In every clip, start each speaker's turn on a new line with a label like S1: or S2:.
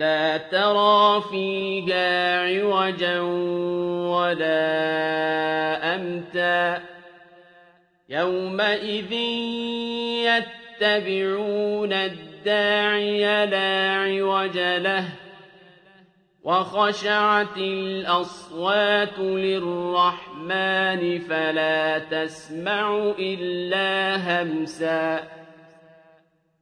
S1: لا ترى فيها عوجا ولا أمتا يومئذ يتبعون الداعي لا عوج له وخشعت الأصوات للرحمن فلا تسمع إلا همساً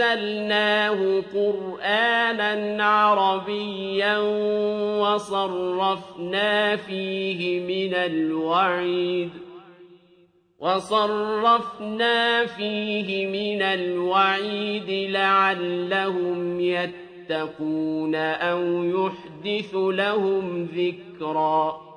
S1: أنزلناه قرآنا عربيا وصرفنا فيه من الوعيد وصرفنا فيه من الوعيد لعلهم يتقون أو يحدث لهم ذكرًا